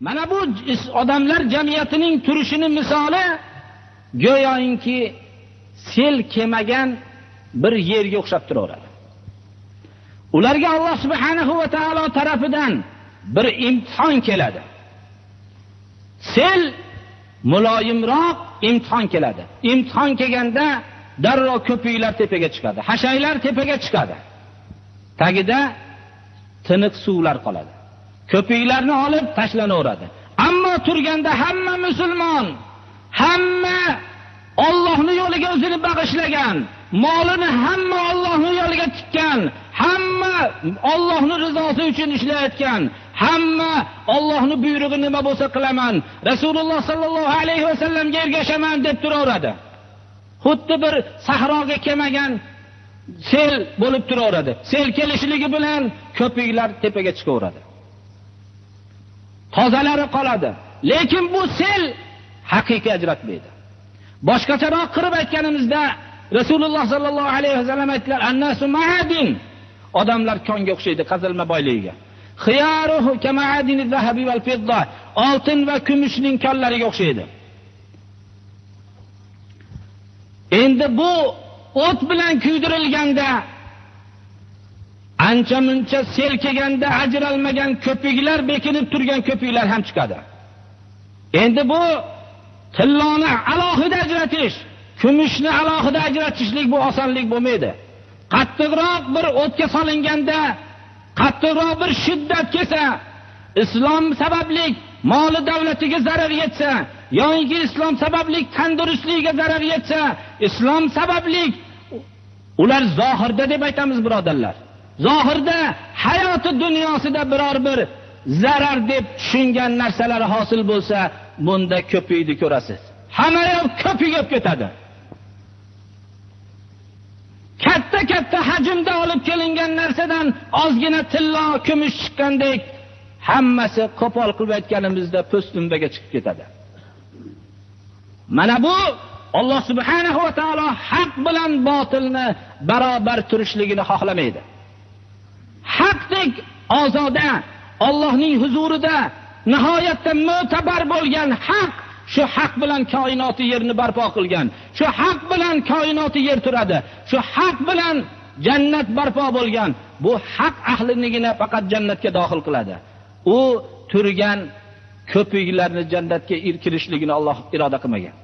mana bu odamlar jamiyatining turishini misoli go'yoki sel kemagan bir yerga o'xshab turaveradi. Ularga alloh subhanahu va taolo tarafidan bir imtihon keladi. Sel muloyimroq imtihon keladi. Imtihon kelganda darrov ko'piklar tepaga chiqadi hashaylar tepaga chiqadi. Tagida tiniq suvlar qoladi. Ko'piklarni olib tashlanaveradi. Ammo turganda hamma musulmon hamma ollohni yo'liga o'zini bag'ishlagan molini hamma ollohni yo'liga tikkan hamma ollohni rizosi uchun ishlayotgan hamma ollohni buyrug'i nima bo'lsa qilaman rasululloh sollallohu alayhi vasallamga ergashaman deb turaveradi. Xuddi bir sahroga kelmagan sel bo'lib turaveradi. Sel kelishligi bilan ko'piklar tepaga chiqaveradi. Tozalari qoladi. Lekin bu sel haqiqiy ajratmaydi boshqacharoq qilib aytganimizda rasululloh sollallohu alayhi vasallam aytdilar annasu maadin. Odamlar konga o'xshaydi qazilma boyligiga oltin va kumushning konlariga o'xshaydi. Endi bu o't bilan kuydirilganda ancha muncha sel kelganda ajralmagan ko'piklar bekinib turgan ko'piklar ham chiqadi. Endi bu tilloni alohida ajratish kumushni alohida ajratishlik bu osonlik bo'lmaydi. Qattiqroq bir o'tga solinganda qattiqroq bir shiddat kelsa islom sababli moli davlatiga zarar yetsa yoinki islom sababli tandurustligiga zarar yetsa islom sababli ular zohirda deb aytamiz birodarlar. Zohirda hayoti dunyosida biror bir zarar deb tushungan narsalari hosil bo'lsa bunda ko'paydi ko'rasiz. Hamma yoq ko'payib ketadi. Katta katta hajmda olib kelingan narsadan ozgina tillo kumush chiqqandek hammasi qo'pol qilib aytganimizda po'stumbaga chiqib ketadi. Mana bu alloh subhanahu va taolo haq bilan botilni barobar turishligini xohlamaydi. Haqdek ozoda Allohning huzurida nihoyatda mo'tabar bo'lgan haq shu haq bilan koinoti yerni barpo qilgan shu haq bilan koinoti yer turadi shu haq bilan jannat barpo bo'lgan bu haq ahlinigina faqat jannatga dohil qiladi. U turgan ko'piklarni jannatga kirishligini olloh iroda qilmagan.